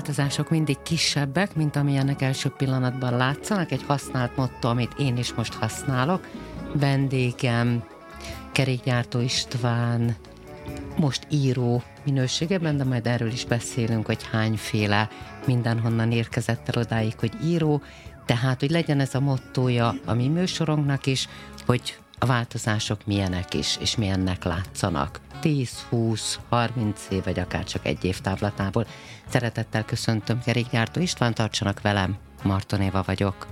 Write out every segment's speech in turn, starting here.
változások mindig kisebbek, mint amilyennek első pillanatban látszanak. Egy használt motto, amit én is most használok. Vendégem, kerékgyártó István, most író minőségében, de majd erről is beszélünk, hogy hányféle mindenhonnan érkezett el odáig, hogy író. Tehát, hogy legyen ez a mottója a mi műsorunknak is, hogy a változások milyenek is, és milyennek látszanak. 10, 20, 30 év, vagy akár csak egy év távlatából. Szeretettel köszöntöm Kerékgyártó István, tartsanak velem, Marton Éva vagyok.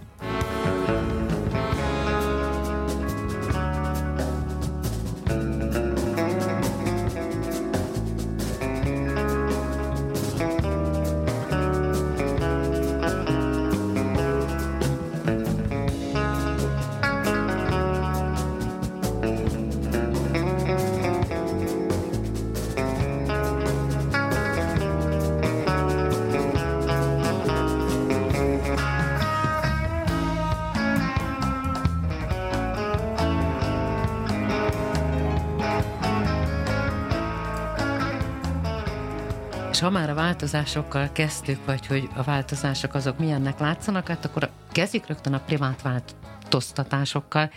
És ha már a változásokkal kezdtük, vagy hogy a változások azok milyennek látszanak, hát akkor kezdjük rögtön a privát változtatásokkal,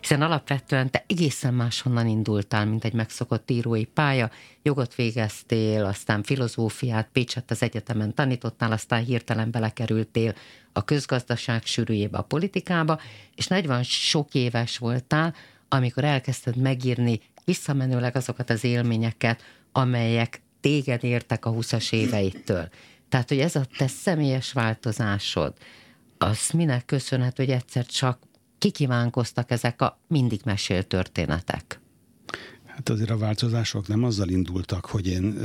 hiszen alapvetően te egészen máshonnan indultál, mint egy megszokott írói pálya, jogot végeztél, aztán filozófiát, Pécset az egyetemen tanítottál, aztán hirtelen belekerültél a közgazdaság sűrűjébe, a politikába, és 40 sok éves voltál, amikor elkezdted megírni visszamenőleg azokat az élményeket, amelyek téged értek a 20-as éveitől. Tehát, hogy ez a te személyes változásod, az minek köszönhető, hogy egyszer csak kikívánkoztak ezek a mindig mesélt történetek? Hát azért a változások nem azzal indultak, hogy én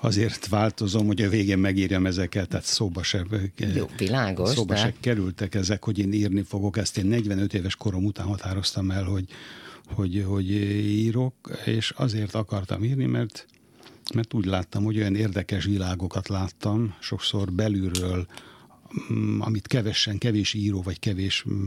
azért változom, hogy a végén megírjam ezeket, tehát szóba se, Jó, világos, szóba de... se kerültek ezek, hogy én írni fogok. Ezt én 45 éves korom után határoztam el, hogy, hogy, hogy írok, és azért akartam írni, mert mert úgy láttam, hogy olyan érdekes világokat láttam, sokszor belülről, mm, amit kevesen, kevés író vagy kevés mm,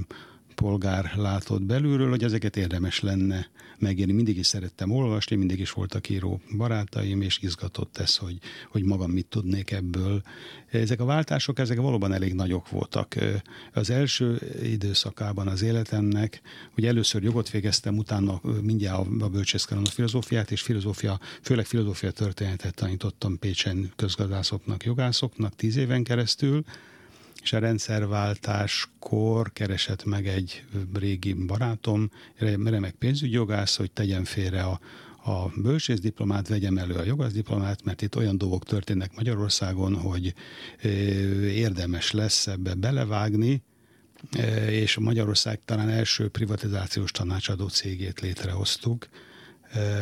polgár látott belülről, hogy ezeket érdemes lenne megérni. Mindig is szerettem olvasni, mindig is voltak író barátaim, és izgatott ez, hogy, hogy magam mit tudnék ebből. Ezek a váltások, ezek valóban elég nagyok voltak. Az első időszakában az életemnek, hogy először jogot végeztem, utána mindjárt a bölcsészkaron a filozófiát, és filozófia, főleg filozófia történetet tanítottam Pécsen közgazdászoknak, jogászoknak tíz éven keresztül, és a rendszerváltáskor keresett meg egy régi barátom, remek pénzügyjogász, hogy tegyen félre a, a bölcsészdiplomát, vegyem elő a jogászdiplomát, mert itt olyan dolgok történnek Magyarországon, hogy érdemes lesz ebbe belevágni, és Magyarország talán első privatizációs tanácsadó cégét létrehoztuk,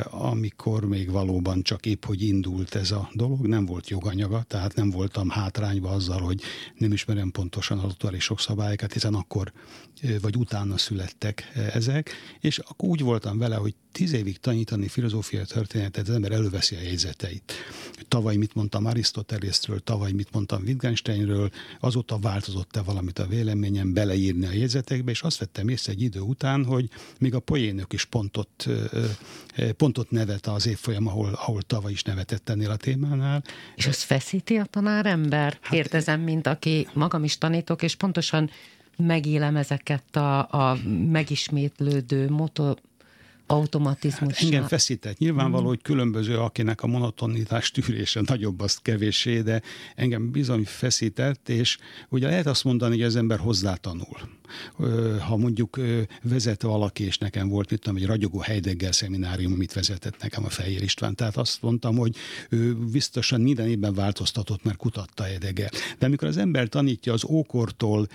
amikor még valóban csak épp, hogy indult ez a dolog, nem volt joganyaga, tehát nem voltam hátrányba azzal, hogy nem ismerem pontosan az sok szabályokat, hiszen akkor vagy utána születtek ezek, és akkor úgy voltam vele, hogy tíz évig tanítani filozófia történetet, az ember előveszi a jegyzeteit. Tavaly mit mondtam Arisztotelészről, tavaly mit mondtam Wittgensteinről, azóta változott-e valamit a véleményem, beleírni a jegyzetekbe, és azt vettem észre egy idő után, hogy még a poénök is pontot, pontot nevet az évfolyam, ahol, ahol tavaly is nevetett ennél a témánál. És az feszíti a tanárember? Hát, Kérdezem, mint aki magam is tanítok, és pontosan megélem ezeket a, a megismétlődő moto, automatizmus. Hát engem feszített. Nyilvánvaló, mm. hogy különböző, akinek a monotonitás tűrése nagyobb, az kevéssé, de engem bizony feszített, és ugye lehet azt mondani, hogy az ember hozzátanul. Ha mondjuk vezet valaki, és nekem volt, mit tudom, egy ragyogó Heidegger szeminárium, amit vezetett nekem a Fehér István, tehát azt mondtam, hogy ő biztosan minden évben változtatott, mert kutatta Heidegger. De amikor az ember tanítja az ókortól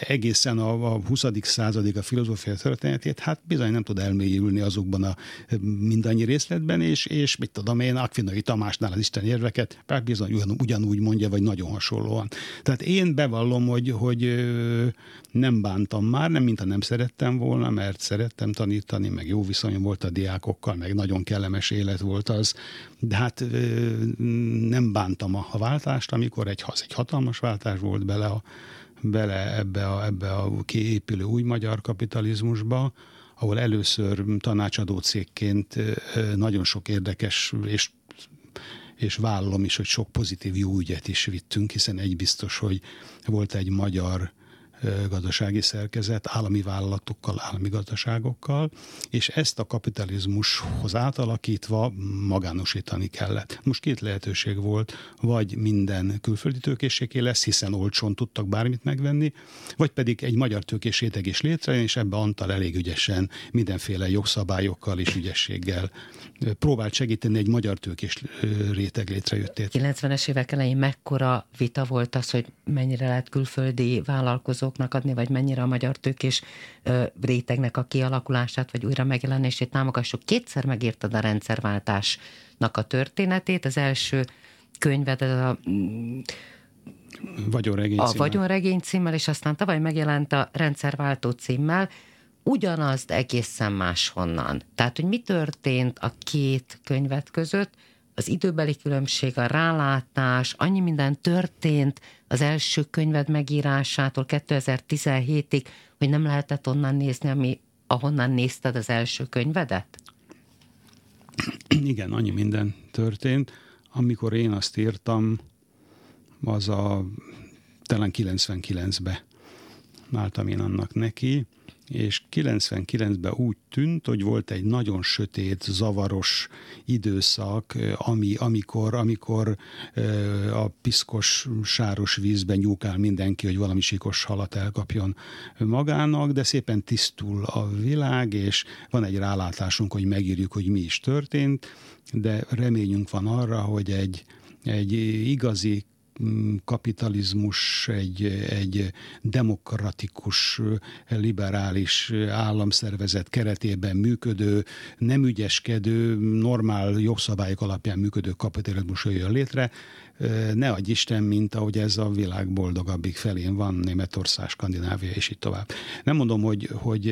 egészen a 20. századig a filozófia történetét, hát bizony nem tud elmélyülni azokban a mindannyi részletben, és, és mit tudom én, Akvinai Tamásnál az Isten érveket, bár bizony ugyan, ugyanúgy mondja, vagy nagyon hasonlóan. Tehát én bevallom, hogy, hogy nem bántam már, nem mint nem szerettem volna, mert szerettem tanítani, meg jó viszonyom volt a diákokkal, meg nagyon kellemes élet volt az, de hát nem bántam a, a váltást, amikor egy, egy hatalmas váltás volt bele a, bele ebbe a, ebbe a kiépülő új magyar kapitalizmusba, ahol először tanácsadó cégként nagyon sok érdekes és és vállalom is, hogy sok pozitív jó ügyet is vittünk, hiszen egy biztos, hogy volt egy magyar gazdasági szerkezet állami vállalatokkal, állami gazdaságokkal, és ezt a kapitalizmushoz átalakítva magánosítani kellett. Most két lehetőség volt, vagy minden külföldi tőkészségé lesz, hiszen olcsón tudtak bármit megvenni, vagy pedig egy magyar tőkés réteg is létrejön, és ebbe Antal elég ügyesen mindenféle jogszabályokkal és ügyességgel próbált segíteni egy magyar tőkés réteg létrejöttét. 90-es évek elején mekkora vita volt az, hogy mennyire lehet külföldi vállalkozóknak adni, vagy mennyire a magyar tőkés rétegnek a kialakulását, vagy újra megjelenését támogassuk. Kétszer megírtad a rendszerváltásnak a történetét. Az első könyved, ez a mm, Vagyonregény a Vagyonregény címmel, és aztán tavaly megjelent a Rendszerváltó címmel ugyanazt egészen máshonnan. Tehát, hogy mi történt a két könyvet között, az időbeli különbség, a rálátás, annyi minden történt az első könyved megírásától 2017-ig, hogy nem lehetett onnan nézni, ami, ahonnan nézted az első könyvedet? Igen, annyi minden történt. Amikor én azt írtam, az a talán 99-be álltam én annak neki, és 99-ben úgy tűnt, hogy volt egy nagyon sötét, zavaros időszak, ami, amikor, amikor a piszkos, sáros vízben nyúkál mindenki, hogy valami sikos halat elkapjon magának, de szépen tisztul a világ, és van egy rálátásunk, hogy megírjuk, hogy mi is történt, de reményünk van arra, hogy egy, egy igazi kapitalizmus, egy, egy demokratikus, liberális államszervezet keretében működő, nem ügyeskedő, normál jogszabályok alapján működő kapitalizmus jön létre. Ne adj Isten, mint ahogy ez a világ boldogabbik felén van, Németország, Skandinávia és így tovább. Nem mondom, hogy, hogy,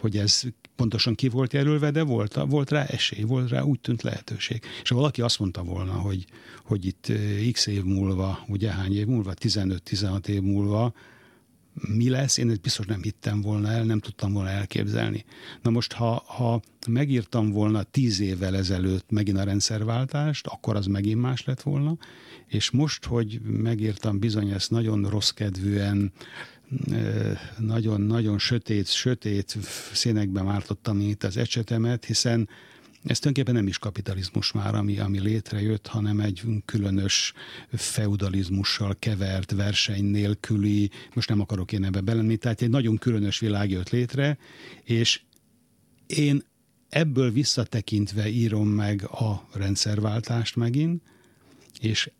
hogy ez pontosan ki volt jelölve, de volt, volt rá esély, volt rá úgy tűnt lehetőség. És ha valaki azt mondta volna, hogy, hogy itt x év múlva, ugye hány év múlva, 15-16 év múlva, mi lesz, én ezt biztos nem hittem volna el, nem tudtam volna elképzelni. Na most, ha, ha megírtam volna tíz évvel ezelőtt megint a rendszerváltást, akkor az megint más lett volna, és most, hogy megírtam bizony ezt nagyon rossz kedvűen, nagyon-nagyon sötét, sötét színekben mártottam itt az ecsetemet, hiszen ez tulajdonképpen nem is kapitalizmus már, ami, ami létrejött, hanem egy különös feudalizmussal kevert, verseny nélküli, most nem akarok én ebbe belenni, tehát egy nagyon különös világ jött létre, és én ebből visszatekintve írom meg a rendszerváltást megint, és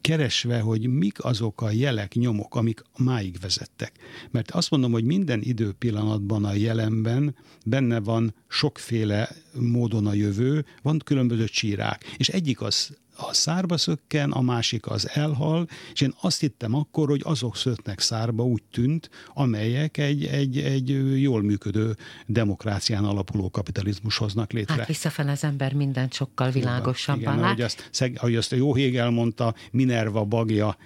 keresve, hogy mik azok a jelek, nyomok, amik máig vezettek. Mert azt mondom, hogy minden időpillanatban a jelenben benne van sokféle módon a jövő, van különböző csírák, és egyik az a szárba szökken, a másik az elhal, és én azt hittem akkor, hogy azok szöknek szárba, úgy tűnt, amelyek egy, egy, egy jól működő demokrácián alapuló kapitalizmus hoznak létre. Hát visszafele az ember mindent sokkal világosabban lát. Ahogy azt, ahogy azt a jó Hegel mondta, Minerva bagja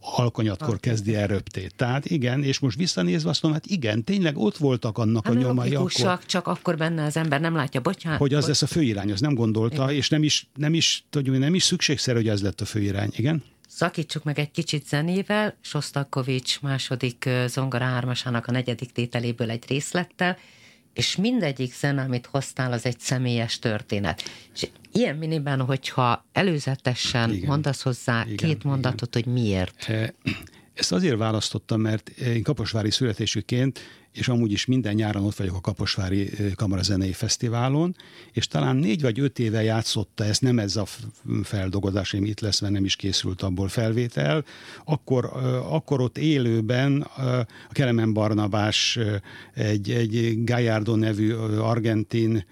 alkonyatkor kezdi el röptét. Tehát igen, és most visszanézve azt mondom, hát igen, tényleg ott voltak annak hát a nyomai akkor. csak akkor benne az ember nem látja, bocsánat. Hogy az lesz a főirány, az nem gondolta, igen. és nem is, nem is, tudjuk, nem is szükségszerű, hogy ez lett a főirány, igen? Szakítsuk meg egy kicsit zenével, Sostakovics második zongora hármasának a negyedik tételéből egy részlettel, és mindegyik zene, amit hoztál, az egy személyes történet. És ilyen miniben, hogyha előzetesen igen, mondasz hozzá igen, két mondatot, igen. hogy miért. Ezt azért választottam, mert én kaposvári születésűként és amúgy is minden nyáron ott vagyok a Kaposvári Kamarazenei Fesztiválon, és talán négy vagy öt éve játszotta ezt, nem ez a feldolgozás, ami itt lesz, mert nem is készült abból felvétel, akkor, akkor ott élőben a Kelemen Barnabás egy, egy Gallardo nevű argentin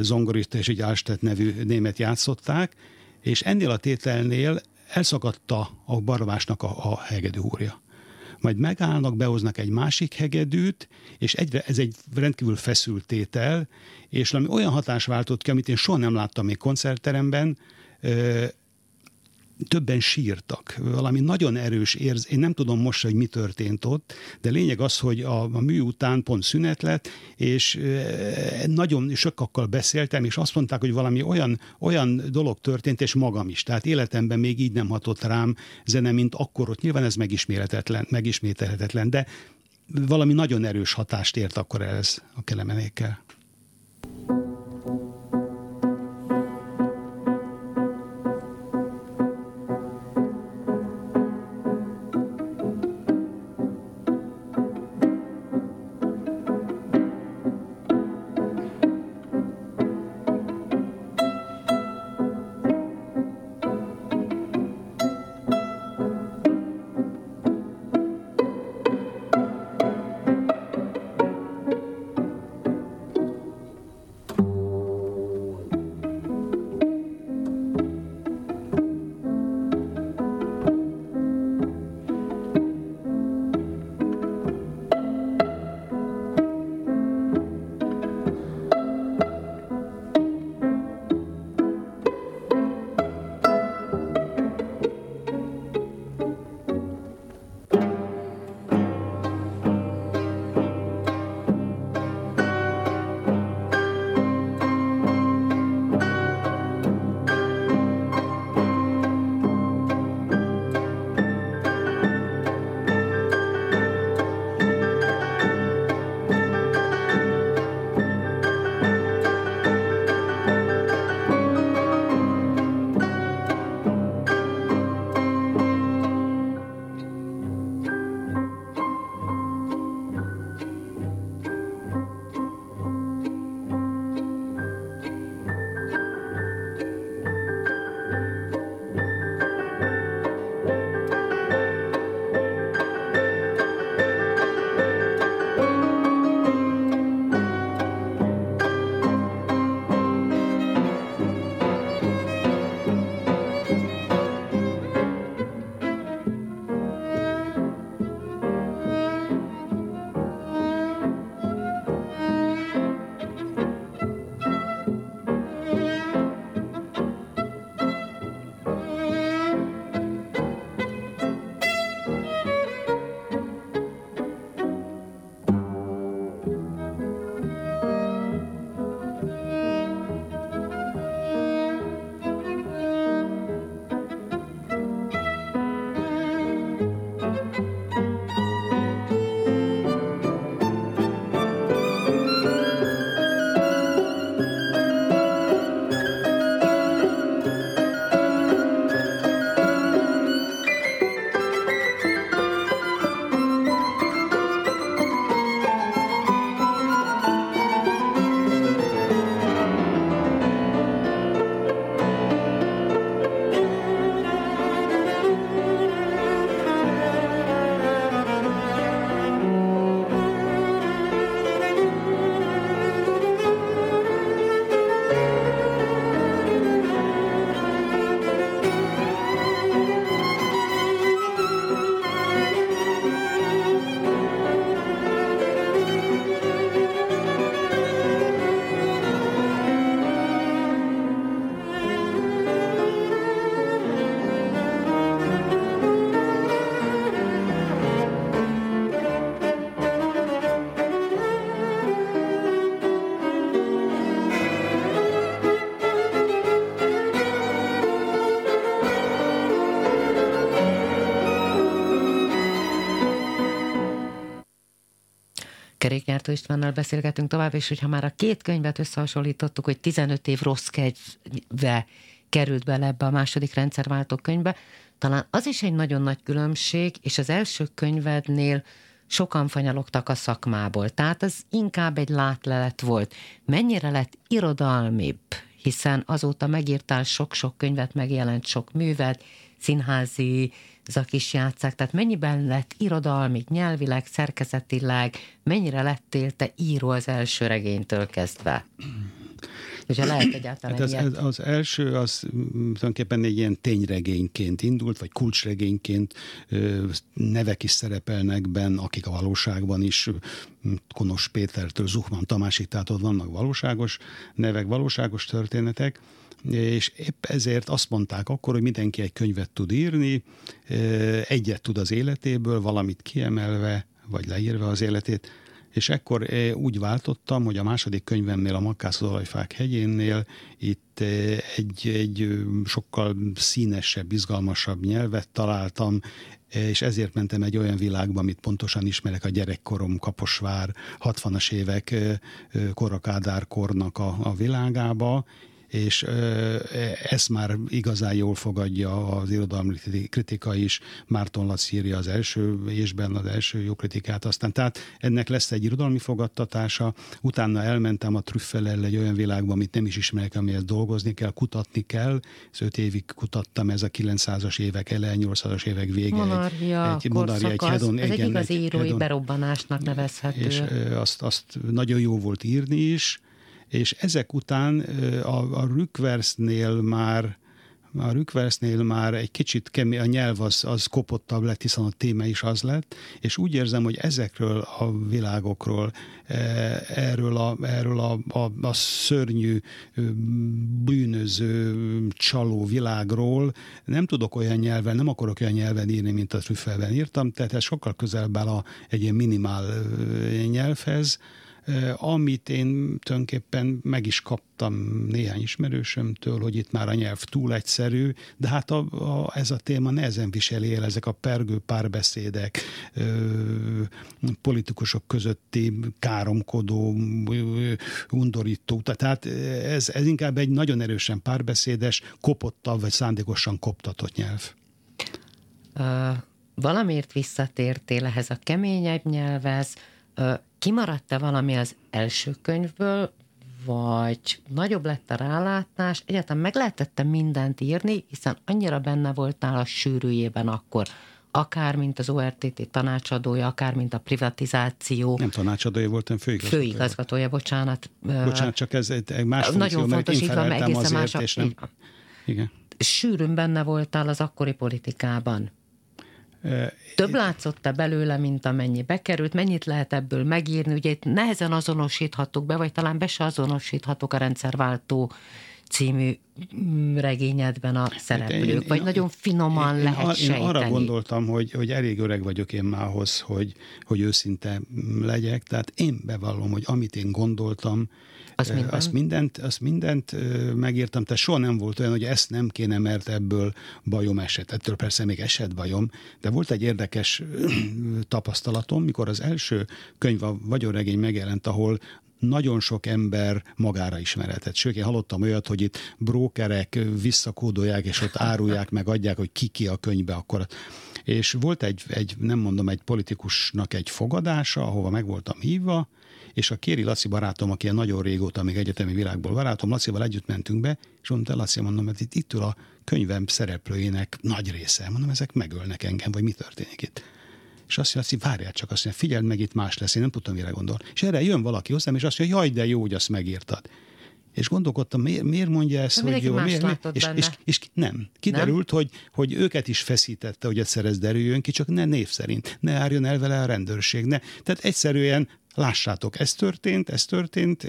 zongorista és egy Alstedt nevű német játszották, és ennél a tételnél elszakadta a Barnabásnak a, a hegedű úrja majd megállnak, behoznak egy másik hegedűt, és egyre, ez egy rendkívül feszült tétel, és valami olyan hatás váltott ki, amit én soha nem láttam még koncertteremben, többen sírtak. Valami nagyon erős érz, én nem tudom most, hogy mi történt ott, de lényeg az, hogy a, a mű után pont szünet lett, és nagyon sokakkal beszéltem, és azt mondták, hogy valami olyan, olyan dolog történt, és magam is. Tehát életemben még így nem hatott rám zene, mint akkor ott. Nyilván ez megismételhetetlen, megismételhetetlen de valami nagyon erős hatást ért akkor ez a kelemenékkel. Kerékjártó Istvánnal beszélgetünk tovább, és hogyha már a két könyvet összehasonlítottuk, hogy 15 év rossz kedve került bele ebbe a második rendszerváltó könyvbe, talán az is egy nagyon nagy különbség, és az első könyvednél sokan fanyalogtak a szakmából, tehát az inkább egy látlelet volt. Mennyire lett irodalmibb, hiszen azóta megírtál sok-sok könyvet, megjelent sok művet, színházi zakis játszák, tehát mennyiben lett irodalmi, nyelvileg, szerkezetileg, mennyire lettél te író az első regénytől kezdve? Hogyha lehet egyáltalán hát az, az első az tulajdonképpen egy ilyen tényregényként indult, vagy kulcsregényként nevek is szerepelnek benne, akik a valóságban is, Konos Pétertől Zuhman Tamásig, tehát ott vannak valóságos nevek, valóságos történetek, és épp ezért azt mondták akkor, hogy mindenki egy könyvet tud írni, egyet tud az életéből, valamit kiemelve, vagy leírva az életét, és ekkor úgy váltottam, hogy a második könyvemnél, a Makkászod olajfák hegyénnél itt egy, egy sokkal színesebb, izgalmasabb nyelvet találtam, és ezért mentem egy olyan világba, amit pontosan ismerek, a gyerekkorom, Kaposvár, 60-as évek Korakádár kornak a, a világába, és ezt már igazán jól fogadja az irodalmi kritika is. Márton Laci írja az első ésben az első jó kritikát, aztán tehát ennek lesz egy irodalmi fogadtatása, utána elmentem a trüffelel egy olyan világba, amit nem is ismerek, amihez dolgozni kell, kutatni kell. Ez öt évig kutattam, ez a 900-as évek ele, 800-as évek vége. Monarchia, egy, monarchia, egy hedon, ez igen, egy igazi írói hedon, berobbanásnak nevezhető. És azt, azt nagyon jó volt írni is, és ezek után a, a Rückversnél már a Rückversnél már egy kicsit kemény, a nyelv az, az kopottabb lett, hiszen a téma is az lett, és úgy érzem, hogy ezekről a világokról, erről a, erről a, a, a szörnyű, bűnöző, csaló világról nem tudok olyan nyelven, nem akarok olyan nyelven írni, mint a Trüffelben írtam, tehát ez sokkal közelebb áll a, egy ilyen minimál nyelvhez, amit én tulajdonképpen meg is kaptam néhány ismerősömtől, hogy itt már a nyelv túl egyszerű, de hát a, a, ez a téma nehezen viseli el, ezek a pergő párbeszédek, ö, politikusok közötti káromkodó, ö, undorító, tehát ez, ez inkább egy nagyon erősen párbeszédes, kopottabb vagy szándékosan koptatott nyelv. Uh, valamiért visszatértél ehhez a keményebb nyelvez, Kimaradt-e valami az első könyvből, vagy nagyobb lett a rálátás, egyáltalán meg lehetette mindent írni, hiszen annyira benne voltál a sűrűjében akkor, akár mint az ORTT tanácsadója, akár mint a privatizáció. Nem tanácsadója voltam, főigazgatója. Főigazgatója, bocsánat. Bocsánat, csak ez egy más Nagyon fontos, így van, egészen más. Igen. Sűrűn benne voltál az akkori politikában. Több látszott-e belőle, mint amennyi bekerült? Mennyit lehet ebből megírni? Ugye itt nehezen azonosíthatók be, vagy talán be se azonosíthatók a rendszerváltó című regényedben a szereplők, én, vagy én, nagyon finoman én, lehet én, sejteni. Én arra gondoltam, hogy, hogy elég öreg vagyok én mához, hogy, hogy őszinte legyek, tehát én bevallom, hogy amit én gondoltam, az minden? Azt mindent, azt mindent megírtam, tehát soha nem volt olyan, hogy ezt nem kéne, mert ebből bajom esett. Ettől persze még esett bajom, de volt egy érdekes tapasztalatom, mikor az első könyv, a vagyonregény megjelent, ahol nagyon sok ember magára ismeretett. Sőt, én hallottam olyat, hogy itt brókerek visszakódolják, és ott árulják, meg adják, hogy ki ki a könyvbe akkor. És volt egy, egy, nem mondom, egy politikusnak egy fogadása, ahova meg voltam hívva, és a Kéri Laci barátom, aki nagyon régóta még egyetemi világból barátom, Lacival együtt mentünk be, és mondta, Laci, mondom, mert itt, itt ül a könyvem szereplőinek nagy része. Mondom, ezek megölnek engem, vagy mi történik itt? És azt mondja, hogy várjál csak, azt mondja, figyeld meg, itt más lesz, én nem tudtam, mire gondol. És erre jön valaki hozzám, és azt mondja, jaj, de jó, hogy azt megírtad. És gondolkodtam, miért, miért mondja ezt, hogy jó, miért, miért? És, és, és, nem. Kiderült, nem? Hogy, hogy őket is feszítette, hogy egyszer ez derüljön ki, csak ne név szerint, ne árjon el vele a rendőrség. Ne. Tehát egyszerűen lássátok, ez történt, ez történt,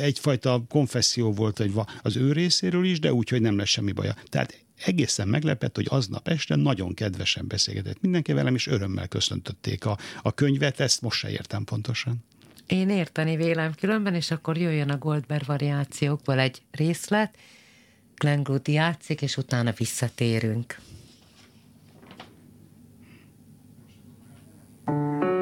egyfajta konfesszió volt az ő részéről is, de úgy, hogy nem lesz semmi baja. Tehát egészen meglepett, hogy aznap este nagyon kedvesen beszélgetett mindenki velem, és örömmel köszöntötték a, a könyvet, ezt most se értem pontosan. Én érteni vélem különben, és akkor jöjjön a Goldberg variációkból egy részlet, Glenn Gould játszik, és utána visszatérünk. thank you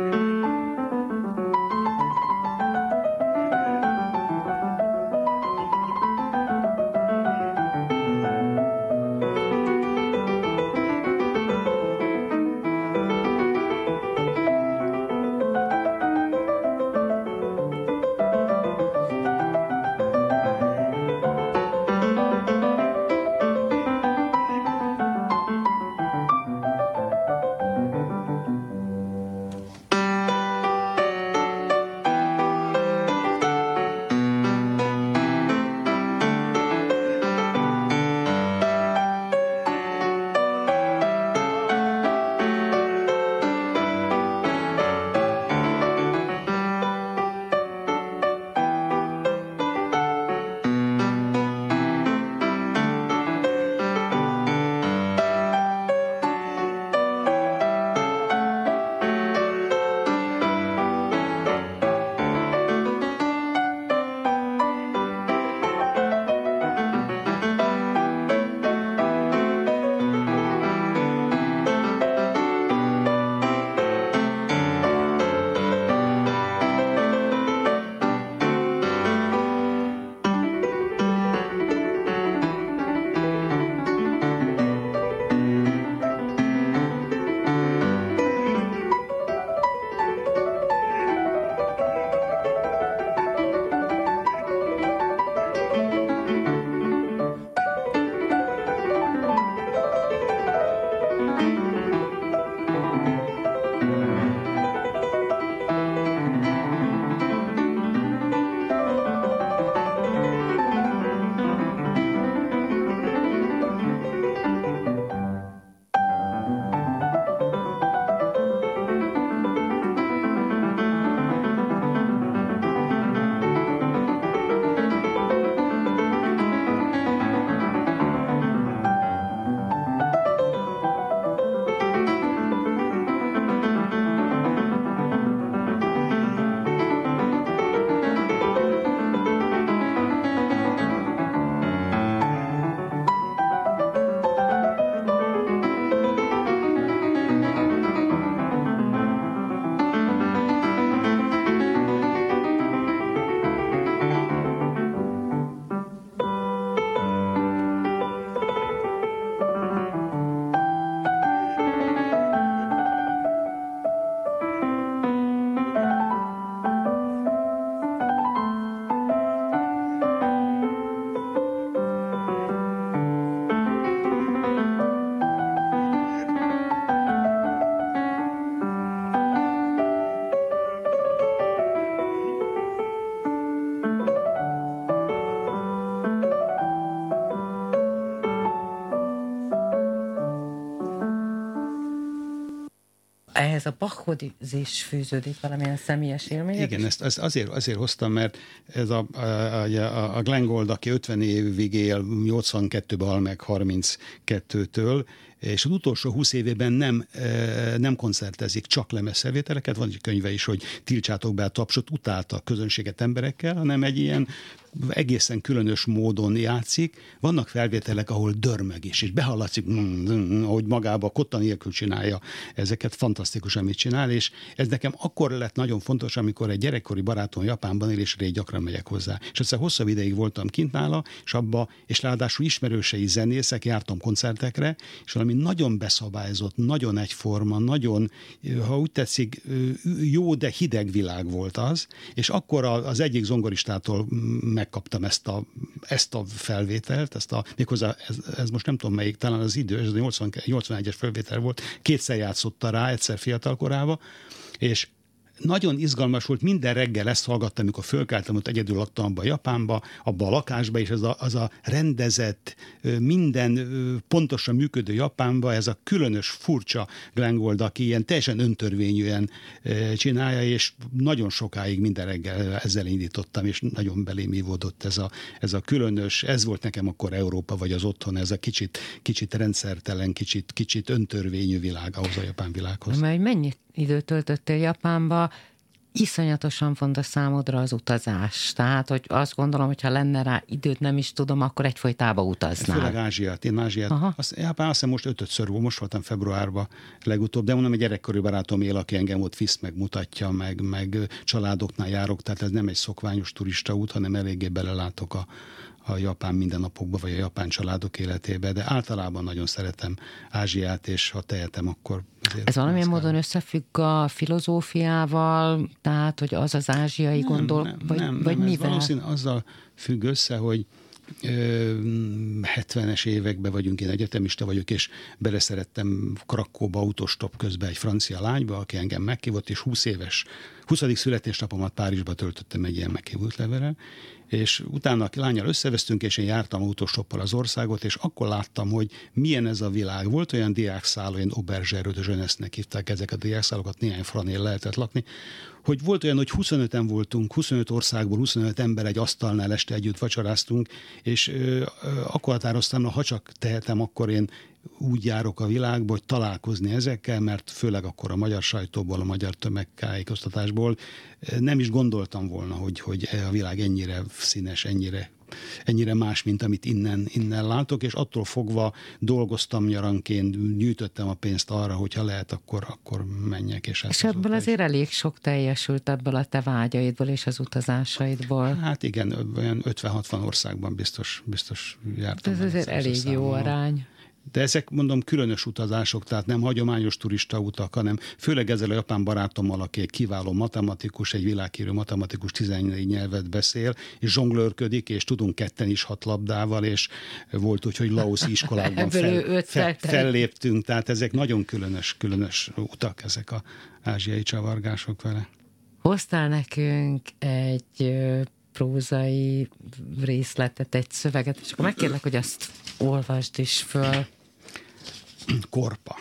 ehhez a Bachhoz is fűződik valamilyen személyes élmény? Igen, ezt, azért, azért hoztam, mert ez a, a, a, a Glenn Gold, aki 50 évig él, 82-ben hal meg 32-től, és az utolsó 20 évében nem, nem koncertezik, csak lemezszervételeket, van egy könyve is, hogy tiltsátok be a tapsot, utálta a közönséget emberekkel, hanem egy ilyen egészen különös módon játszik. Vannak felvételek, ahol dörmög is, és behallatszik, mm, mm, ahogy magába kotta nélkül csinálja ezeket, fantasztikus, amit csinál, és ez nekem akkor lett nagyon fontos, amikor egy gyerekkori barátom Japánban él, és gyakran megyek hozzá. És aztán hosszabb ideig voltam kint nála, és abba, és ráadásul ismerősei zenészek, jártam koncertekre, és valami nagyon beszabályozott, nagyon egyforma, nagyon, ha úgy tetszik, jó, de hideg világ volt az, és akkor az egyik zongoristától meg megkaptam ezt a, ezt a felvételt, ezt a, méghozzá ez, ez most nem tudom melyik, talán az idő, ez a 80, 81-es felvétel volt, kétszer játszotta rá, egyszer fiatal korába, és nagyon izgalmas volt, minden reggel ezt hallgattam, amikor fölkeltem, ott egyedül laktam abba a Japánba, abba a lakásba, és ez a, az a rendezett, minden pontosan működő Japánba, ez a különös, furcsa Glenn Gold, aki ilyen teljesen öntörvényűen csinálja, és nagyon sokáig minden reggel ezzel indítottam, és nagyon belém ívódott ez a, ez a különös, ez volt nekem akkor Európa, vagy az otthon, ez a kicsit, kicsit rendszertelen, kicsit, kicsit öntörvényű világ ahhoz a japán világhoz. Mert mennyit időt töltöttél Japánba, iszonyatosan fontos számodra az utazás. Tehát, hogy azt gondolom, hogy ha lenne rá időt, nem is tudom, akkor egyfolytába utaznál. Főleg Ázsiát. Én Ázsiát. Aha. Azt, Japán azt hiszem most ötödször volt, most voltam februárban legutóbb, de mondom, egy gyerekkori barátom él, aki engem ott visz, meg mutatja, meg, meg családoknál járok, tehát ez nem egy szokványos turista út, hanem eléggé belelátok a, a japán mindennapokba, vagy a japán családok életébe, de általában nagyon szeretem Ázsiát, és ha tehetem, akkor... Ez valamilyen módon összefügg a filozófiával, tehát, hogy az az ázsiai nem, gondol, nem, vagy, nem, vagy nem, mivel? Ez azzal függ össze, hogy 70-es években vagyunk, én egyetemista vagyok, és beleszerettem Krakóba autostop közben egy francia lányba, aki engem meghívott, és 20 éves, 20. születésnapomat Párizsba töltöttem egy ilyen meghívott levelel, és utána a lányal összevesztünk, és én jártam autóstoppal az országot, és akkor láttam, hogy milyen ez a világ. Volt olyan diákszáll, olyan Aubergère de Jeunesse-nek hívták ezeket a diákszállokat, néhány franél lehetett lakni, hogy volt olyan, hogy 25-en voltunk, 25 országból 25 ember egy asztalnál este együtt vacsoráztunk, és ö, ö, akkor határoztam, ha csak tehetem, akkor én úgy járok a világba, hogy találkozni ezekkel, mert főleg akkor a magyar sajtóból, a magyar tömegkájékoztatásból nem is gondoltam volna, hogy, hogy a világ ennyire színes, ennyire ennyire más, mint amit innen, innen látok, és attól fogva dolgoztam nyaranként, gyűjtöttem a pénzt arra, hogyha lehet, akkor, akkor menjek. És, és ebből azért egy... elég sok teljesült ebből a te vágyaidból és az utazásaidból. Hát igen, olyan 50-60 országban biztos, biztos jártam. Ez azért elég jó arány. De ezek mondom különös utazások, tehát nem hagyományos turista utak, hanem főleg ezzel a japán barátommal, aki egy kiváló matematikus, egy világhírű matematikus 14 nyelvet beszél, és zsonglőrködik, és tudunk ketten is hat labdával, és volt úgy, hogy laoszi iskolákban fel, fel, felléptünk, tehát ezek nagyon különös, különös utak, ezek a ázsiai csavargások vele. Hoztál nekünk egy prózai részletet, egy szöveget, és akkor megkérlek, hogy azt olvasd is föl. Korpa.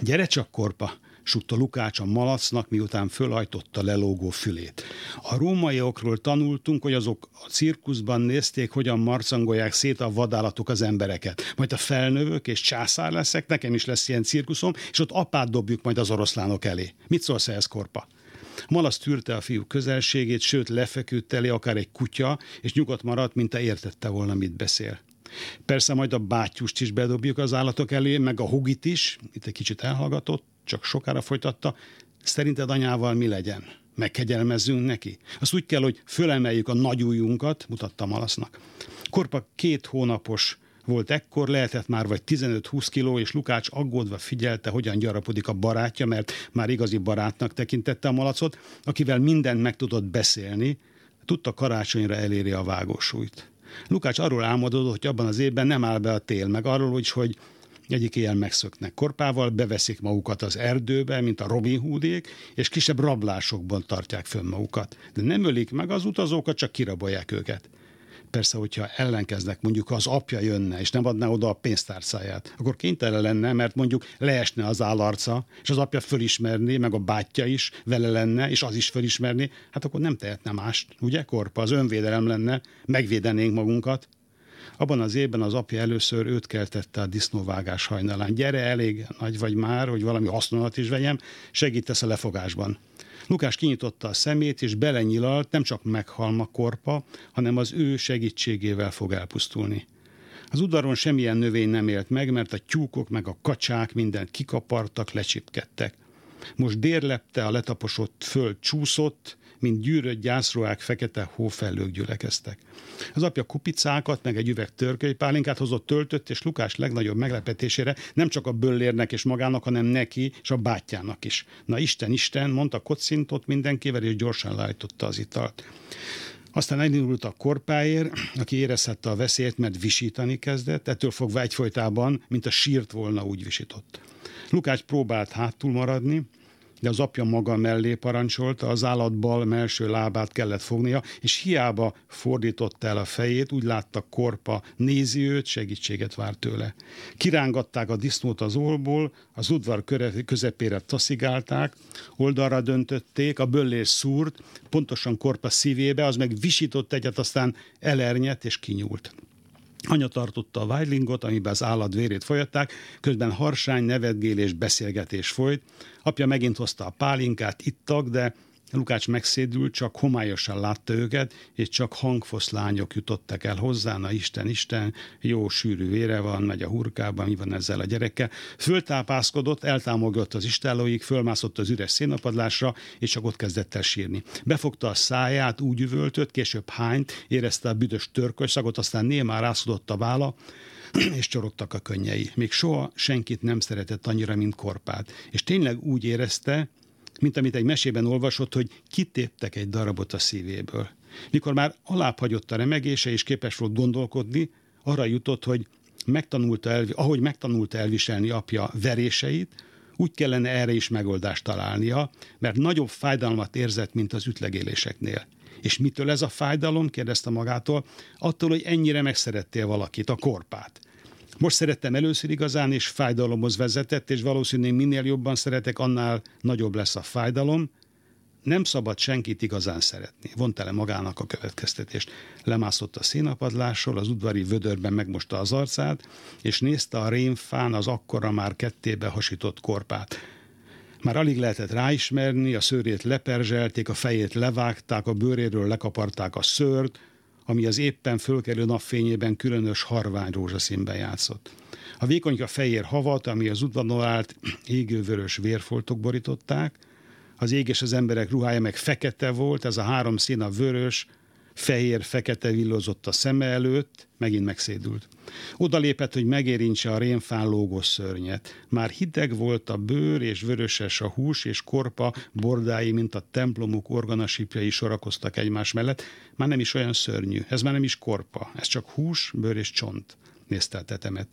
Gyere csak, korpa, sutta Lukács a malacnak, miután fölhajtotta lelógó fülét. A rómaiakról tanultunk, hogy azok a cirkuszban nézték, hogyan marcangolják szét a vadállatok az embereket. Majd a felnövök és császár leszek, nekem is lesz ilyen cirkuszom, és ott apát dobjuk majd az oroszlánok elé. Mit szólsz ehhez, korpa? Malasz tűrte a fiú közelségét, sőt lefeküdt elé akár egy kutya, és nyugodt maradt, mint a értette volna, mit beszél. Persze majd a bátyust is bedobjuk az állatok elé, meg a hugit is, itt egy kicsit elhallgatott, csak sokára folytatta. Szerinted anyával mi legyen? Megkegyelmezzünk neki? Azt úgy kell, hogy fölemeljük a nagy ujjunkat, mutatta Malasznak. Korpa két hónapos volt ekkor, lehetett már vagy 15-20 kiló, és Lukács aggódva figyelte, hogyan gyarapodik a barátja, mert már igazi barátnak tekintette a malacot, akivel mindent meg tudott beszélni, tudta karácsonyra eléri a vágósúlyt. Lukács arról álmodott, hogy abban az évben nem áll be a tél, meg arról úgy, hogy egyik éjjel megszöknek korpával, beveszik magukat az erdőbe, mint a Robin Hoodék, és kisebb rablásokban tartják fönn magukat. De nem ölik meg az utazókat, csak kirabolják őket. Persze, hogyha ellenkeznek, mondjuk az apja jönne, és nem adná oda a pénztárcáját, akkor kénytelen lenne, mert mondjuk leesne az állarca, és az apja fölismerné, meg a bátyja is vele lenne, és az is fölismerné, hát akkor nem tehetne mást, ugye, korpa? Az önvédelem lenne, megvédenénk magunkat. Abban az évben az apja először őt keltette a disznóvágás hajnalán. Gyere, elég nagy vagy már, hogy valami hasznolat is vegyem, segítesz a lefogásban. Lukás kinyitotta a szemét, és belenyilalt, nem csak meghalma korpa, hanem az ő segítségével fog elpusztulni. Az udvaron semmilyen növény nem élt meg, mert a tyúkok meg a kacsák mindent kikapartak, lecsipkedtek. Most dérlepte, a letaposott föld csúszott, mint gyűrött gyászruhák fekete hófellők gyülekeztek. Az apja kupicákat, meg egy üveg pálinkát hozott töltött, és Lukás legnagyobb meglepetésére nem csak a böllérnek és magának, hanem neki és a bátyjának is. Na Isten, Isten, mondta kocintott mindenkivel, és gyorsan lájtotta az italt. Aztán elindult a korpáért, aki érezhette a veszélyt, mert visítani kezdett, ettől fogva egyfolytában, mint a sírt volna, úgy visított. Lukács próbált hátul maradni, de az apja maga mellé parancsolta, az állat bal melső lábát kellett fognia, és hiába fordította el a fejét, úgy látta korpa, nézi őt, segítséget vár tőle. Kirángatták a disznót az olból, az udvar közepére taszigálták, oldalra döntötték, a böllés szúrt, pontosan korpa szívébe, az meg visított egyet, aztán elernyett és kinyúlt. Anya tartotta a vájlingot, amiben az állat vérét folyatták, közben harsány, nevetgélés, beszélgetés folyt. Apja megint hozta a pálinkát, ittak, de Lukács megszédült, csak homályosan látta őket, és csak hangfoszlányok jutottak el hozzá, na Isten, Isten, jó sűrű vére van, megy a hurkában, mi van ezzel a gyerekkel. Föltápászkodott, eltámogott az istállóig, fölmászott az üres szénapadlásra, és csak ott kezdett el sírni. Befogta a száját, úgy üvöltött, később hányt, érezte a büdös törkös szagot, aztán némán rászodott a vála, és csorogtak a könnyei. Még soha senkit nem szeretett annyira, mint Korpát. És tényleg úgy érezte, mint amit egy mesében olvasott, hogy kitéptek egy darabot a szívéből. Mikor már alább hagyott a remegése és képes volt gondolkodni, arra jutott, hogy megtanulta el, ahogy megtanulta elviselni apja veréseit, úgy kellene erre is megoldást találnia, mert nagyobb fájdalmat érzett, mint az ütlegéléseknél. És mitől ez a fájdalom? kérdezte magától. Attól, hogy ennyire megszerettél valakit, a korpát. Most szerettem először igazán, és fájdalomhoz vezetett, és valószínűleg minél jobban szeretek, annál nagyobb lesz a fájdalom. Nem szabad senkit igazán szeretni. Vonta le magának a következtetést. Lemászott a szénapadlásról, az udvari vödörben megmosta az arcát, és nézte a rémfán az akkora már kettébe hasított korpát. Már alig lehetett ráismerni, a szőrét leperzselték, a fejét levágták, a bőréről lekaparták a szőrt, ami az éppen fölkelő napfényében különös harvány rózsaszínben játszott. A vékonyka fehér havat, ami az udvaron állt, égővörös vérfoltok borították, az ég és az emberek ruhája meg fekete volt, ez a három szín a vörös, fehér-fekete villozott a szeme előtt, megint megszédült. Oda lépett, hogy megérintse a rémfán lógó szörnyet. Már hideg volt a bőr, és vöröses a hús, és korpa bordái, mint a templomuk organasipjai sorakoztak egymás mellett. Már nem is olyan szörnyű. Ez már nem is korpa. Ez csak hús, bőr és csont nézte a tetemet.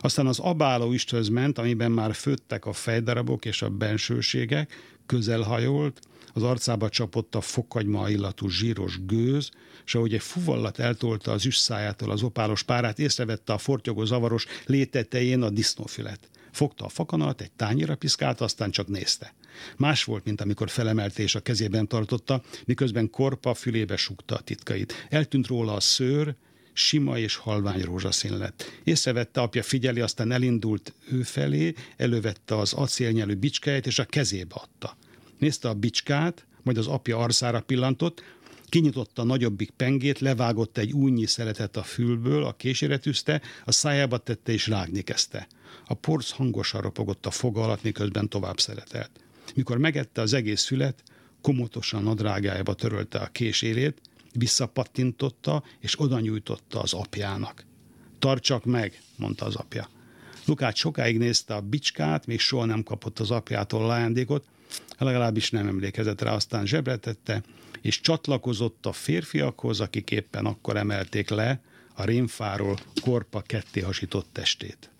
Aztán az abáló isthöz ment, amiben már főttek a fejdarabok és a bensőségek, közelhajolt, az arcába csapott a fokhagyma illatú zsíros gőz, és ahogy egy fuvallat eltolta az üsszájától az opálos párát, észrevette a fortyogó zavaros létetején a disznófület. Fogta a fakanat, egy tányira piszkálta, aztán csak nézte. Más volt, mint amikor felemelte és a kezében tartotta, miközben korpa fülébe sukta a titkait. Eltűnt róla a szőr, sima és halvány rózsaszín lett. Észrevette, apja figyeli, aztán elindult ő felé, elővette az acélnyelű bicskáját, és a kezébe adta. Nézte a bicskát, majd az apja arszára pillantott, kinyitotta a nagyobbik pengét, levágott egy újnyi szeletet a fülből, a késére tűzte, a szájába tette és rágni kezdte. A porc hangosan ropogott a foga alatt, miközben tovább szeretelt. Mikor megette az egész fület, komotosan nadrágájába törölte a kés élét, visszapattintotta, és oda nyújtotta az apjának. Tartsak meg, mondta az apja. Lukát sokáig nézte a bicskát, még soha nem kapott az apjától ajándékot, legalábbis nem emlékezett rá, aztán zsebre és csatlakozott a férfiakhoz, akik éppen akkor emelték le a rémfáról korpa ketté hasított testét.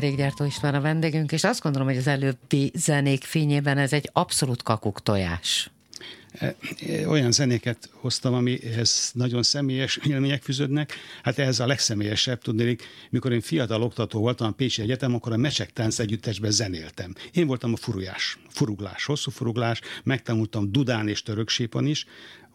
Kerékgyártó István a vendégünk, és azt gondolom, hogy az előbbi zenék fényében ez egy abszolút kakuk tojás. E, e, olyan zenéket hoztam, amihez nagyon személyes élmények fűződnek. Hát ez a legszemélyesebb, tudnék, mikor én fiatal oktató voltam a Pécsi Egyetem, akkor a Mecsek Tánc együttesben zenéltem. Én voltam a furujás, furuglás, hosszú furuglás, megtanultam Dudán és Töröksépon is,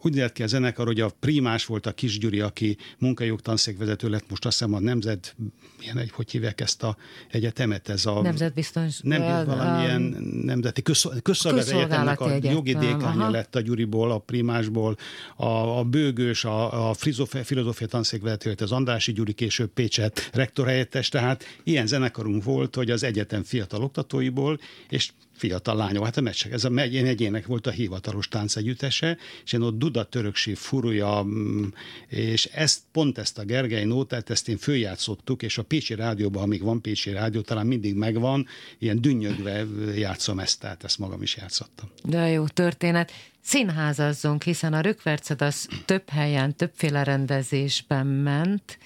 úgy nézett ki a zenekar, hogy a primás volt a Kis Gyuri, aki munkajog tanszékvezető lett, most azt hiszem a nemzet, milyen egy, hogy hívják ezt a egyetemet, ez a... Nemzetbiztons... Nem, valamilyen a, nemzeti közszolgálat egyetemnek a egyetem, jogi dékánya lett a Gyuriból, a primásból, a, a bőgős, a, a filozófia tanszékvezető, az Andrási Gyuri később Pécset rektor helyettes, tehát ilyen zenekarunk volt, hogy az egyetem fiatal oktatóiból, és fiatal lányok, hát a meccsek, ez a megy, megyének volt a hivatalos táncegyüttese, és én ott Duda Töröksi furúja, mm, és ezt, pont ezt a Gergely nótát, ezt én följátszottuk, és a Pécsi Rádióban, amíg van Pécsi Rádió, talán mindig megvan, ilyen dünnyögve játszom ezt, tehát ezt magam is játszottam. De jó történet. Színházazzunk, hiszen a Rökverced az több helyen, többféle rendezésben ment,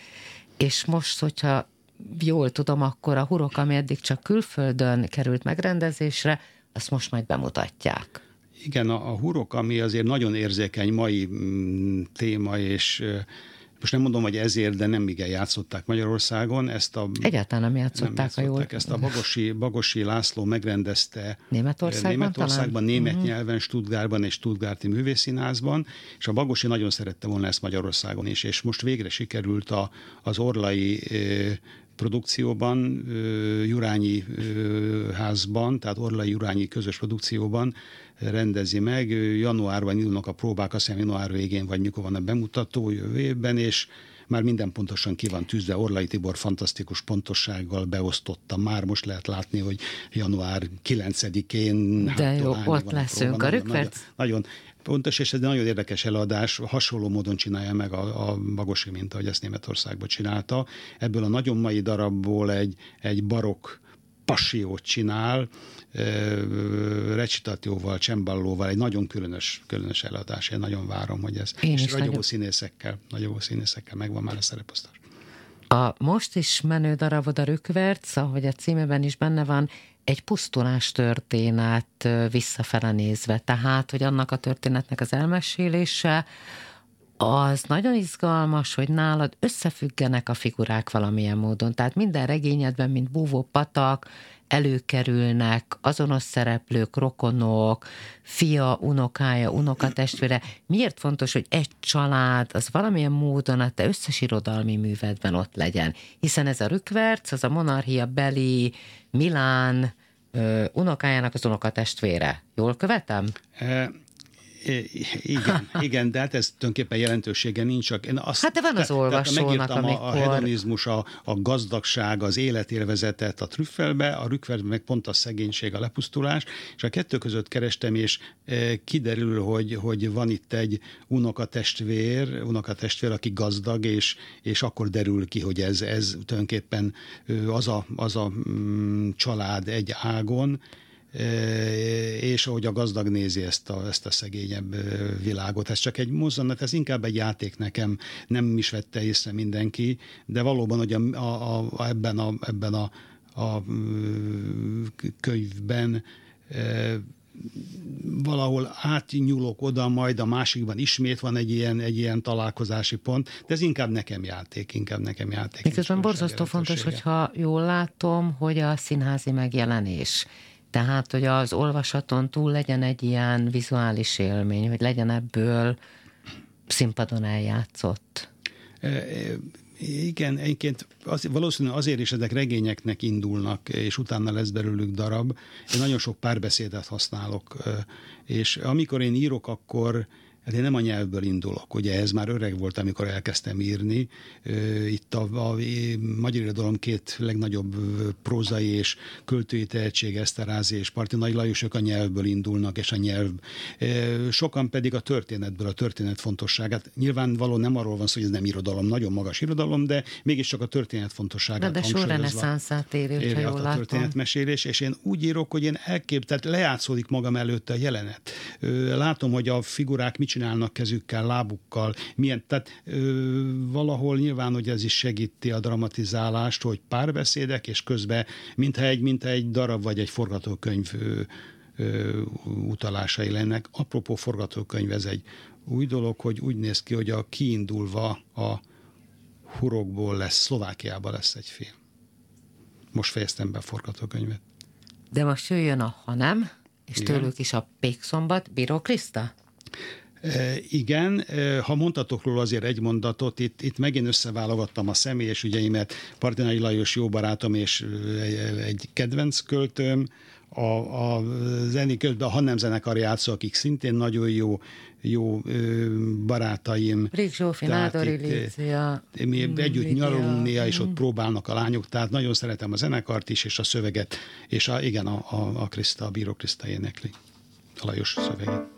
és most, hogyha jól tudom, akkor a hurok, ami eddig csak külföldön került megrendezésre, azt most majd bemutatják. Igen, a, a hurok, ami azért nagyon érzékeny mai mm, téma, és most nem mondom, hogy ezért, de nem igen játszották Magyarországon. Ezt a, Egyáltalán nem játszották, nem játszották a jól. Ezt a Bagosi, Bagosi László megrendezte Németországban, Németországban német uh-huh. nyelven, Stuttgartban és Stuttgarti művészínházban, és a Bagosi nagyon szerette volna ezt Magyarországon is, és most végre sikerült a, az Orlai produkcióban, Jurányi házban, tehát Orlai Jurányi közös produkcióban rendezi meg. Januárban indulnak a próbák, azt hiszem január végén, vagy mikor van a bemutató jövő évben, és már minden pontosan ki van tűzve. Orlai Tibor fantasztikus pontossággal beosztotta. Már most lehet látni, hogy január 9-én De hát, jó, ott leszünk. A, a nagyon, nagyon, nagyon pontos, és ez egy nagyon érdekes eladás, hasonló módon csinálja meg a, a Bagosi, mint ahogy ezt Németországban csinálta. Ebből a nagyon mai darabból egy, egy barokk passiót csinál, recitatóval, csemballóval, egy nagyon különös, különös eladás. Én nagyon várom, hogy ez. Én és ragyogó színészekkel, ragyogó színészekkel megvan már a szereposztás. A most is menő darabod a Rükverc, ahogy a címeben is benne van, egy pusztulás történet visszafele nézve. Tehát, hogy annak a történetnek az elmesélése, az nagyon izgalmas, hogy nálad összefüggenek a figurák valamilyen módon. Tehát minden regényedben, mint búvó patak, előkerülnek azonos szereplők, rokonok, fia, unokája, unokatestvére. Miért fontos, hogy egy család az valamilyen módon a te összes irodalmi művedben ott legyen? Hiszen ez a rükverc, az a monarchia beli Milán unokájának az unokatestvére. Jól követem? E- igen, igen, de hát ez tulajdonképpen jelentősége nincs. Csak én azt, hát de van az olvasónak, amikor... a, a hedonizmus, a, a gazdagság, az életélvezetet a trüffelbe, a rükverbe meg pont a szegénység, a lepusztulás, és a kettő között kerestem, és e, kiderül, hogy, hogy van itt egy unokatestvér, unokatestvér, aki gazdag, és, és akkor derül ki, hogy ez, ez tulajdonképpen az a, az a mm, család egy ágon, és ahogy a gazdag nézi ezt a, ezt a szegényebb világot. Ez csak egy mozzanat, ez inkább egy játék nekem, nem is vette észre mindenki, de valóban, hogy a, a, a, ebben a, ebben a, a könyvben valahol átnyúlok oda, majd a másikban ismét van egy ilyen, egy ilyen találkozási pont, de ez inkább nekem játék, inkább nekem játék. Miközben borzasztó fontos, hogyha jól látom, hogy a színházi megjelenés, tehát, hogy az olvasaton túl legyen egy ilyen vizuális élmény, hogy legyen ebből színpadon eljátszott. Igen, egyébként az, valószínűleg azért is ezek regényeknek indulnak, és utána lesz belőlük darab. Én nagyon sok párbeszédet használok, és amikor én írok, akkor Hát én nem a nyelvből indulok, ugye ez már öreg volt, amikor elkezdtem írni. Itt a, a magyar irodalom két legnagyobb prózai és költői tehetség, Eszterázi és Parti Nagy Lajosok a nyelvből indulnak, és a nyelv. Sokan pedig a történetből, a történet fontosságát. Nyilvánvaló nem arról van szó, hogy ez nem irodalom, nagyon magas irodalom, de mégiscsak a történet fontosságát De, de sor reneszánszát éri, ha jól a történetmesélés, és én úgy írok, hogy én elkép, tehát lejátszódik magam előtte a jelenet. Látom, hogy a figurák mit csinálnak kezükkel, lábukkal, milyen, tehát ö, valahol nyilván, hogy ez is segíti a dramatizálást, hogy párbeszédek, és közben mintha egy, mintha egy darab vagy egy forgatókönyv ö, ö, utalásai lennek. Apropó forgatókönyv, ez egy új dolog, hogy úgy néz ki, hogy a kiindulva a hurokból lesz, Szlovákiában lesz egy film. Most fejeztem be a forgatókönyvet. De most jöjjön a hanem, és Igen. tőlük is a Pékszombat, Bíró Krista? Igen, ha mondhatok róla azért egy mondatot, itt, itt megint összeválogattam a személyes ügyeimet, Partinai Lajos jó barátom és egy kedvenc költőm, a, a zeni közben a Hanem zenekar játszó, akik szintén nagyon jó, jó barátaim. Rik Zsófi, Nádori Lícia. Mi együtt Lídia. nyaralunk néha, és ott mm. próbálnak a lányok, tehát nagyon szeretem a zenekart is, és a szöveget, és a, igen, a, a, a Krista, a Bíró Krista énekli, a Lajos szövegét.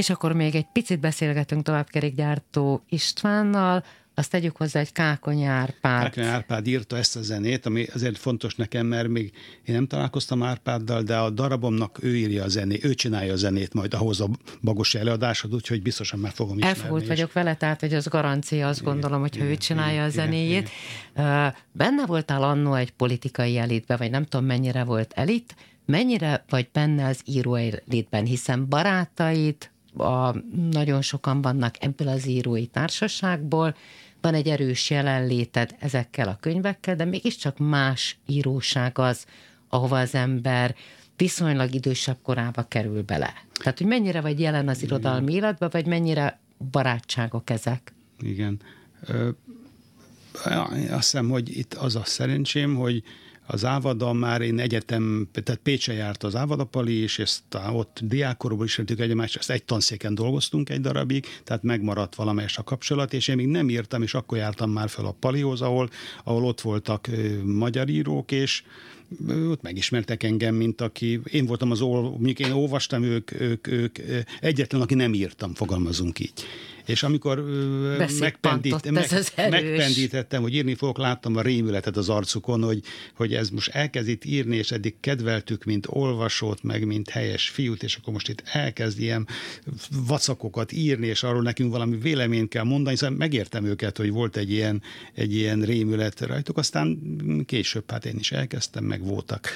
És akkor még egy picit beszélgetünk tovább kerékgyártó Istvánnal, azt tegyük hozzá, egy Kákony Árpád. Kákony Árpád írta ezt a zenét, ami azért fontos nekem, mert még én nem találkoztam Árpáddal, de a darabomnak ő írja a zenét, ő csinálja a zenét majd ahhoz a bagos előadásod, úgyhogy biztosan meg fogom ismerni. Elfogult vagyok vele, tehát hogy az garancia, azt gondolom, hogy ő csinálja igen, a zenéjét. Igen. Benne voltál annó egy politikai elitbe, vagy nem tudom mennyire volt elit, mennyire vagy benne az író elitben, hiszen barátaid, a, nagyon sokan vannak ebből az írói társaságból, van egy erős jelenléted ezekkel a könyvekkel, de mégiscsak más íróság az, ahova az ember viszonylag idősebb korába kerül bele. Tehát, hogy mennyire vagy jelen az irodalmi életben, vagy mennyire barátságok ezek? Igen. Ö, azt hiszem, hogy itt az a szerencsém, hogy az Ávada már én egyetem, tehát Pécse járt az Ávadapali, és ezt ott diákkorúban ismertük egymást, ezt egy tanszéken dolgoztunk egy darabig, tehát megmaradt valamelyes a kapcsolat, és én még nem írtam, és akkor jártam már fel a Palihoz, ahol, ahol ott voltak magyar írók, és ott megismertek engem, mint aki, én voltam az, mondjuk én olvastam, ők, ők, ők egyetlen, aki nem írtam, fogalmazunk így. És amikor megpendít, meg, megpendítettem, hogy írni fogok, láttam a rémületet az arcukon, hogy, hogy ez most elkezd itt írni, és eddig kedveltük, mint olvasót, meg mint helyes fiút, és akkor most itt elkezd ilyen vacakokat írni, és arról nekünk valami véleményt kell mondani, szóval megértem őket, hogy volt egy ilyen, egy ilyen rémület rajtuk, aztán később hát én is elkezdtem, meg voltak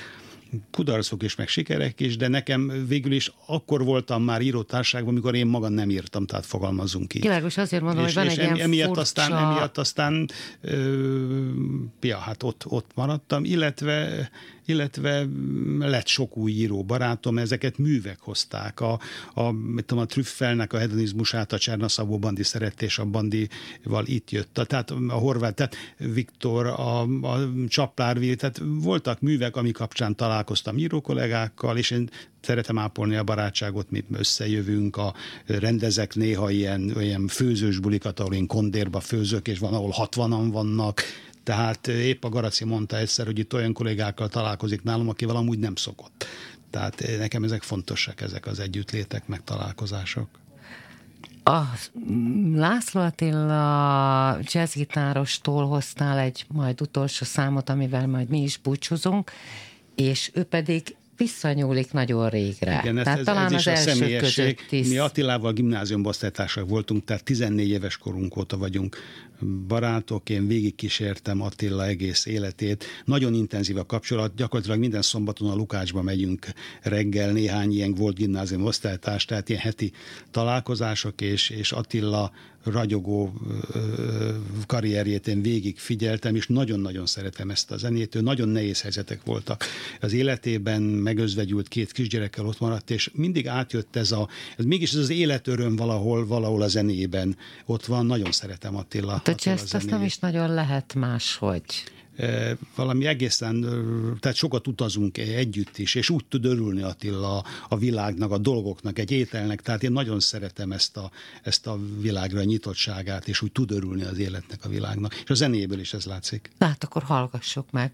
kudarcok is, meg sikerek is, de nekem végül is akkor voltam már írótárságban, amikor én magam nem írtam, tehát fogalmazunk így. Világos, azért mondom, és, hogy van és egy ilyen emiatt furcsa... aztán, emiatt aztán ö, ja, hát ott, ott maradtam, illetve illetve lett sok új író barátom, ezeket művek hozták. A, a, mit tudom, a Trüffelnek a hedonizmusát a Csernaszabó bandi szeretés a bandival itt jött. Tehát a horvát, tehát Viktor, a, a Csaplárvili, tehát voltak művek, ami kapcsán találkoztam író kollégákkal, és én szeretem ápolni a barátságot, mi összejövünk, a, rendezek néha ilyen, ilyen főzős bulikat, ahol én kondérba főzök, és van, ahol hatvanan vannak, tehát épp a Garaci mondta egyszer, hogy itt olyan kollégákkal találkozik nálam, akivel amúgy nem szokott. Tehát nekem ezek fontosak, ezek az együttlétek, meg találkozások. A László Attila jazzgitárostól hoztál egy majd utolsó számot, amivel majd mi is búcsúzunk, és ő pedig visszanyúlik nagyon régre. Igen, tehát ez, talán ez az első személyesség. Mi Attilával gimnáziumban osztálytársak voltunk, tehát 14 éves korunk óta vagyunk barátok, én végigkísértem Attila egész életét. Nagyon intenzív a kapcsolat, gyakorlatilag minden szombaton a Lukácsba megyünk reggel, néhány ilyen volt gimnázium osztálytárs, tehát ilyen heti találkozások, és, és Attila ragyogó karrierjét én végig figyeltem, és nagyon-nagyon szeretem ezt a zenét. Ő nagyon nehéz helyzetek voltak. Az életében megözvegyült két kisgyerekkel ott maradt, és mindig átjött ez a, ez mégis ez az életöröm valahol, valahol a zenében ott van. Nagyon szeretem Attila. Hát a jazz azt nem is nagyon lehet máshogy valami egészen, tehát sokat utazunk együtt is, és úgy tud örülni Attila a világnak, a dolgoknak, egy ételnek, tehát én nagyon szeretem ezt a, ezt a világra a nyitottságát, és úgy tud örülni az életnek, a világnak. És a zenéből is ez látszik. Hát akkor hallgassuk meg.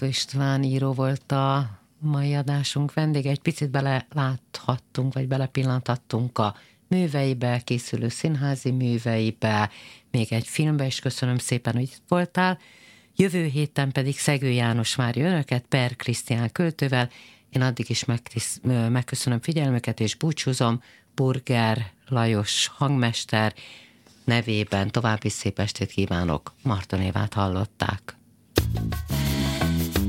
Kerékgyártó István író volt a mai adásunk vendége. Egy picit beleláthattunk, vagy belepillanthattunk a műveibe, készülő színházi műveibe, még egy filmbe is köszönöm szépen, hogy itt voltál. Jövő héten pedig Szegő János várja önöket, Per Krisztián költővel. Én addig is megköszönöm figyelmüket, és búcsúzom. Burger Lajos hangmester nevében további szép estét kívánok. Martonévát hallották.